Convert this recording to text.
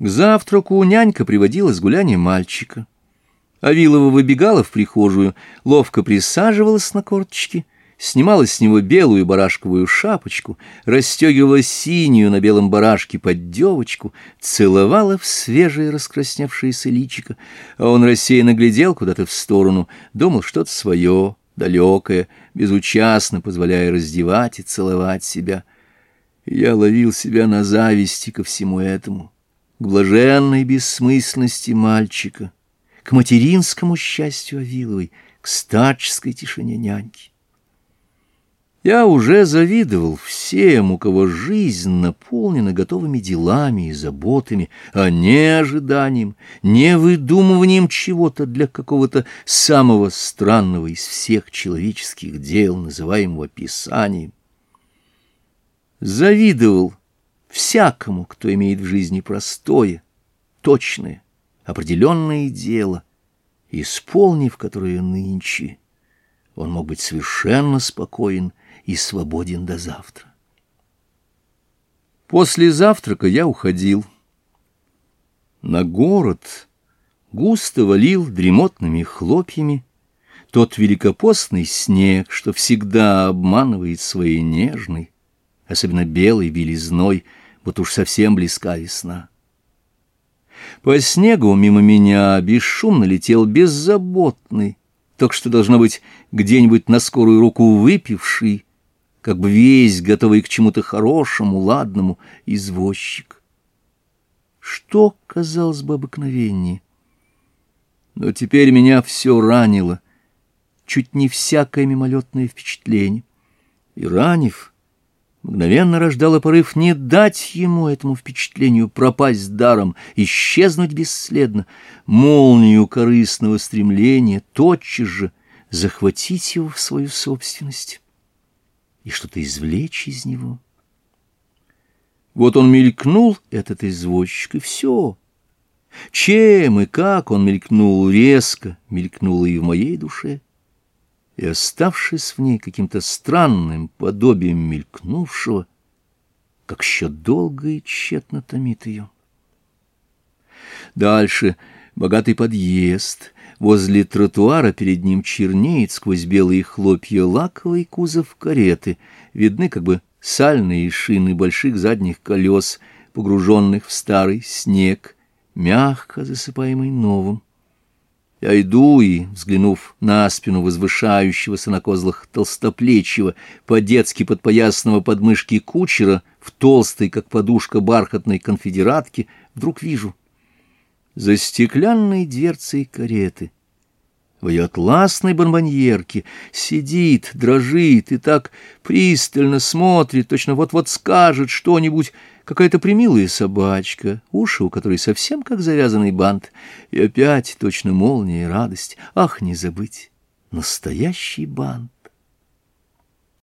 К завтраку нянька приводила с гуляния мальчика. Авилова выбегала в прихожую, ловко присаживалась на корточки, снимала с него белую барашковую шапочку, расстегивала синюю на белом барашке под девочку, целовала в свежее раскрасневшееся личико, а он рассеянно глядел куда-то в сторону, думал что-то свое, далекое, безучастно позволяя раздевать и целовать себя. Я ловил себя на зависти ко всему этому к блаженной бессмысленности мальчика, к материнскому счастью Авиловой, к старческой тишине няньки. Я уже завидовал всем, у кого жизнь наполнена готовыми делами и заботами, а не ожиданием, не выдумыванием чего-то для какого-то самого странного из всех человеческих дел, называемого Писанием. Завидовал всякому, кто имеет в жизни простое, точное, определенное дело, исполнив которое нынче, он мог быть совершенно спокоен и свободен до завтра. После завтрака я уходил. На город густо валил дремотными хлопьями тот великопостный снег, что всегда обманывает своей нежной, особенно белой белизной, вот уж совсем близка весна. По снегу мимо меня бесшумно летел беззаботный, только что, должно быть, где-нибудь на скорую руку выпивший, как бы весь готовый к чему-то хорошему, ладному, извозчик. Что, казалось бы, обыкновение? Но теперь меня все ранило, чуть не всякое мимолетное впечатление. И ранив, мгновенно рождало порыв не дать ему этому впечатлению пропасть даром, исчезнуть бесследно, молнию корыстного стремления тотчас же захватить его в свою собственность и что-то извлечь из него. Вот он мелькнул, этот извозчик, и все. Чем и как он мелькнул резко, мелькнуло и в моей душе — и, оставшись в ней каким-то странным подобием мелькнувшего, как еще долго и тщетно томит ее. Дальше богатый подъезд, возле тротуара перед ним чернеет сквозь белые хлопья лаковый кузов кареты, видны как бы сальные шины больших задних колес, погруженных в старый снег, мягко засыпаемый новым. Я иду и, взглянув на спину возвышающегося на козлах толстоплечего, по-детски подпоясного подмышки кучера, в толстой, как подушка бархатной конфедератки, вдруг вижу. За стеклянной дверцей кареты — в ее атласной бонбоньерке, сидит, дрожит и так пристально смотрит, точно вот-вот скажет что-нибудь, какая-то примилая собачка, уши у которой совсем как завязанный бант, и опять точно молния и радость. Ах, не забыть, настоящий бант!